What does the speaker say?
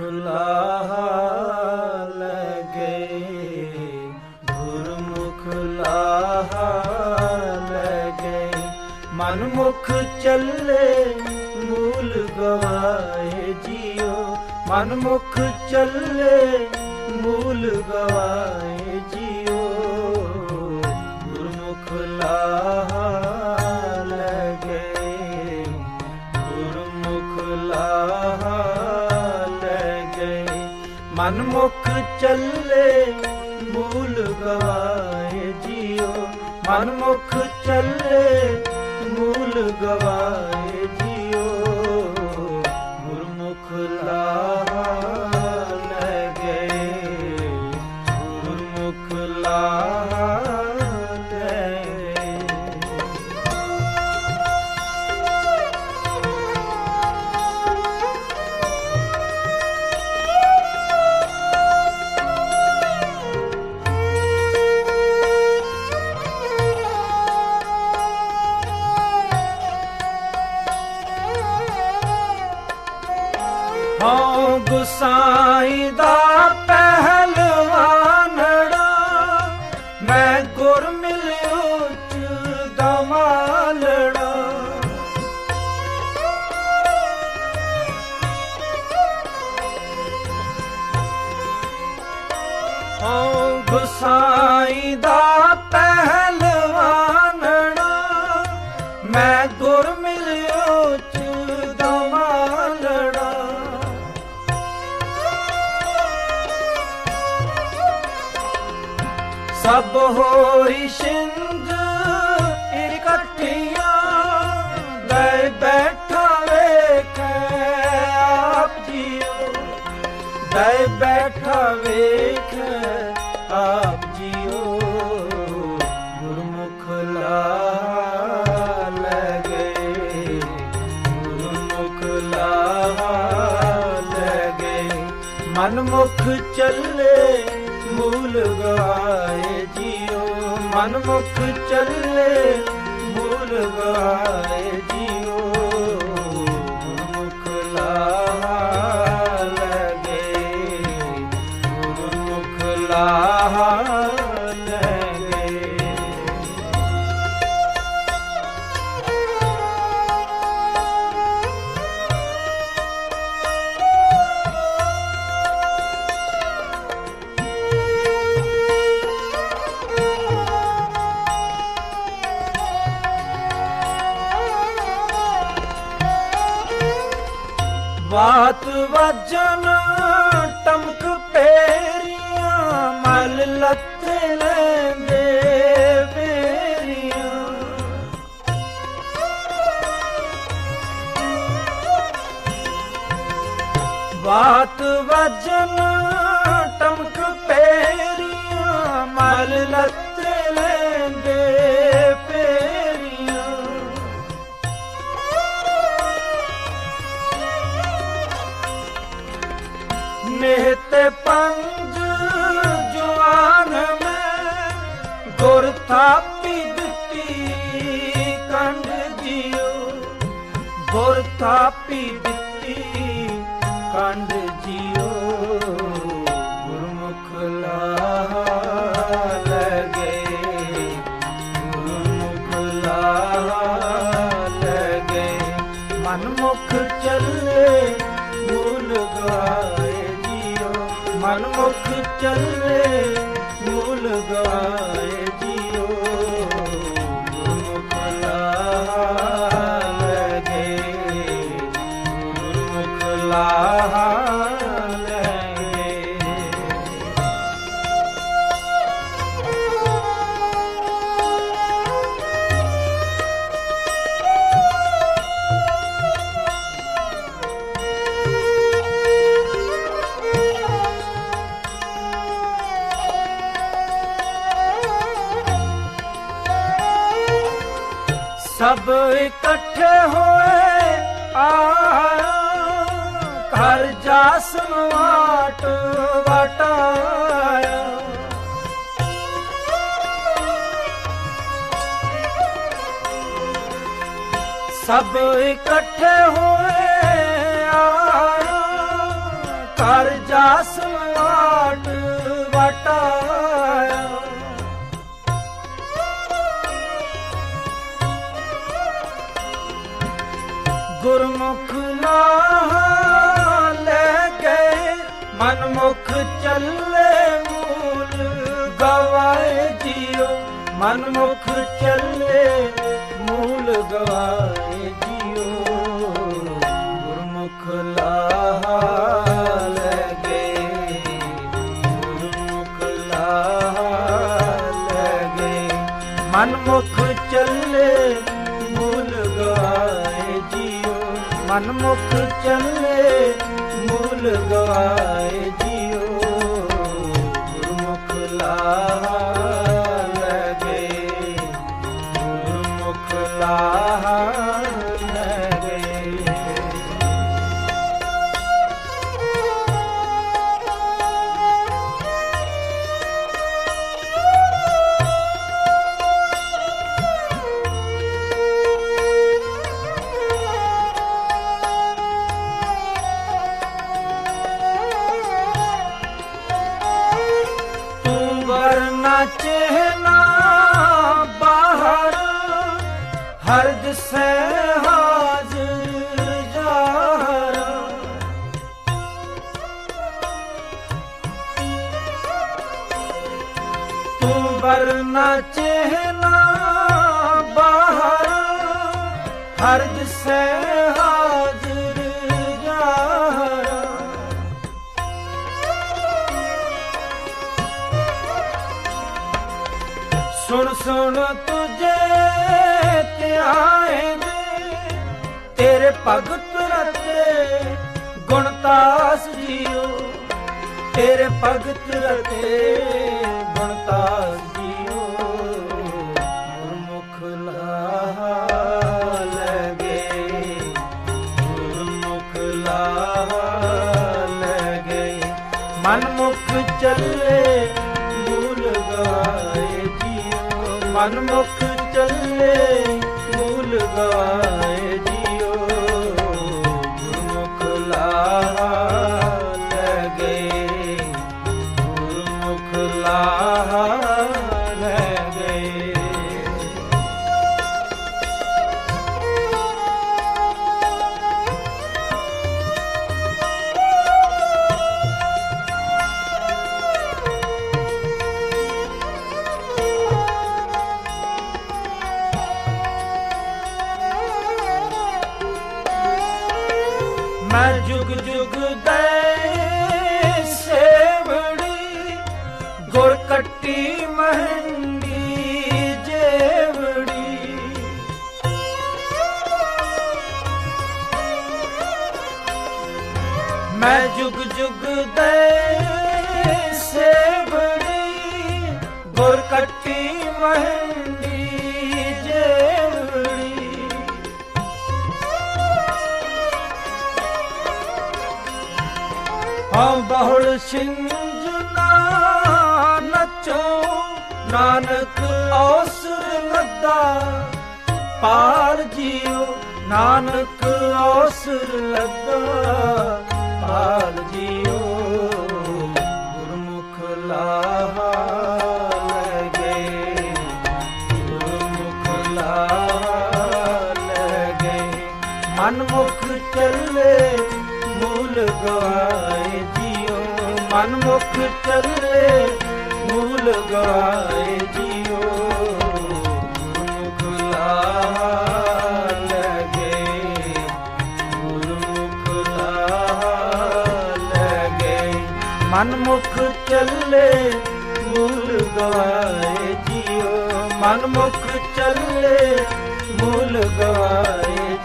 ਲਾਹਾ ਲਗੇ, ਗੁਰਮੁਖ ਲਾਹਾ ਲਗੇ। ਮਨ ਮੁਖ ਚੱਲੇ, ਮੂਲ ਗਵਾਏ ਜੀਓ। ਮਨ ਮੁਖ ਚੱਲੇ, ਮੂਲ ਗਵਾਏ ਜੀਓ। ਗੁਰਮੁਖ ਲਾਹਾ ਚੱਲੇ ਮੂਲ ਗਵਾਏ ਜੀਓ। ਮਨਮੁਖ ਚੱਲੇ ਮੂਲ ਗਵਾਏ ਹਾਂ ਗੁਸਾਈ ਦਾ ਪਹਿਲਵਾਨੜਾ ਸਭ ਹੋਈ ਸਿੰਧ ਇਕੱਠੀਆਂ ਲੈ ਬੈਠਾ ਵੇਖੈ ਆਪ ਜੀਓ। ਲੈ ਬੈਠਾ ਵੇਖੈ ਆਪ ਜੀਓ। ਗੁਰਮੁਖ ਲਾ ਲਗੇ ਗੁਰਮੁਖ ਲਾ ਲਗੇ ਮਨ ਮੁਖ ਚੱਲੇ ਮੂਲ ਗਾਏ ਜੀਓ ਮਨ ਮੁਖ ਚੱਲੇ ਮੂਲ ਗਾਏ। ਬਾਤ ਵਜਨ ਟਮਕ ਪੇਰੀਆਂ ਮਲ ਲੱਤ ਲੈਂਦੇ ਬੇਰੀਆਂ ਬਾਤ ਵਜਨ ਟਮਕ ਪੇਰੀਆਂ ਮਲ ਲੱਤੇ ਗੁਰ ਥਾਪੀ ਦਿੱਤੀ ਕੰਡ ਜਿਉ ਗੁਰਮੁਖ ਲਾ ਲਗੇ ਗੁਰਮੁਖ ਲਾ ਲਗੇ ਮਨ ਮੁਖ ਚੱਲੇ, ਮੂਲ ਗਾਏ ਜੀਓ। ਮਨ ਮੁਖ ਚੱਲੇ, ਮੂਲ ਗਾਏ ਜੀਓ। ਸਭ ਇਕੱਠੇ ਹੋਏ ਆ ਘਰ ਜਾਸਨ ਵਾਟ ਵਟਾਇਆ। ਸਭ ਇਕੱਠੇ ਹੋਏ ਗੁਰਮੁਖ ਲਾਹਾ ਲੈ ਗਏ ਮਨਮੁਖ ਚੱਲੇ ਮੂਲ ਗਵਾਏ ਜੀਓ। ਮਨਮੁਖ ਚੱਲੇ ਮੂਲ ਗਵਾਏ ਜੀਓ। ਗੁਰਮੁਖ ਲਾਹਾ ਲੈ ਗਏ ਗੁਰਮੁਖ ਲਾਹਾ ਲੈ ਗਏ ਮਨ ਮੁਖ ਚੱਲੇ ਮੂਲ ਗਵਾਏ ਹਰਜ ਸੇ ਹਾਜ਼ਰ ਜਾਹਰ ਤੂੰ ਵਰਨਾ ਚਹਿਨਾ ਬਾਹਰ। ਹਰਜ ਸੇ ਤੇਰੇ ਭਗਤ ਰਤੇ ਗੁਣਤਾਸ ਜੀਓ। ਤੇਰੇ ਭਗਤ ਰਤੇ ਗੁਣਤਾਸ ਜੀਓ। ਗੁਰਮੁਖ ਲਾਹਾ ਲੈ ਗਏ ਗੁਰਮੁਖ ਲਾਹਾ ਲੈ ਗਏ ਚੱਲੇ ਮੂਲ ਗਾਏ ਜੀਓ। ਮਨਮੁਖ ਚੱਲੇ ਮੂਲ ਗਾਏ ਲਾਹਾ ਮੈਂ ਜੁਗ ਜੁਗ ਦੇ ਸੇਵੜੀ ਗੁਰ ਕੱਟੀ ਮਹੰਗੀ ਜੇਵੜੀ। ਮੈਂ ਜੁਗ ਜੁਗ ਦੇ ਸੇਵੜੀ ਗੁਰ ਕੱਟੀ ਮਹਿੰਦੀ ਹਾਂ ਬਹੁੜ ਸਿੰਜਨਾ ਨਚੋ, ਨਾਨਕ ਔਸਰ ਲੱਦਾ ਪਾਲ ਜੀਓ, ਨਾਨਕ ਔਸਰ ਲੱਦਾ ਪਾਲ ਜੀਓ, ਗੁਰਮੁਖ ਲਾਹਾ ਲੈ ਗੁਰਮੁਖ ਲਾਹਾ ਲੈ ਗਏ। ਚੱਲੇ, ਮੂਲ ਗਵਾਏ ਮਨ ਮੁਖ ਮੂਲ ਗਵਾਏ ਜੀਓ। ਗੁਰਮੁਖ ਲਾਹਾ ਲੈ ਗਏ ਗੁਰਮੁਖ ਗਏ ਚੱਲੇ ਮੂਲ ਗਵਾਏ ਜੀਓ। ਮਨਮੁਖ ਚੱਲੇ ਮੂਲ ਗਵਾਏ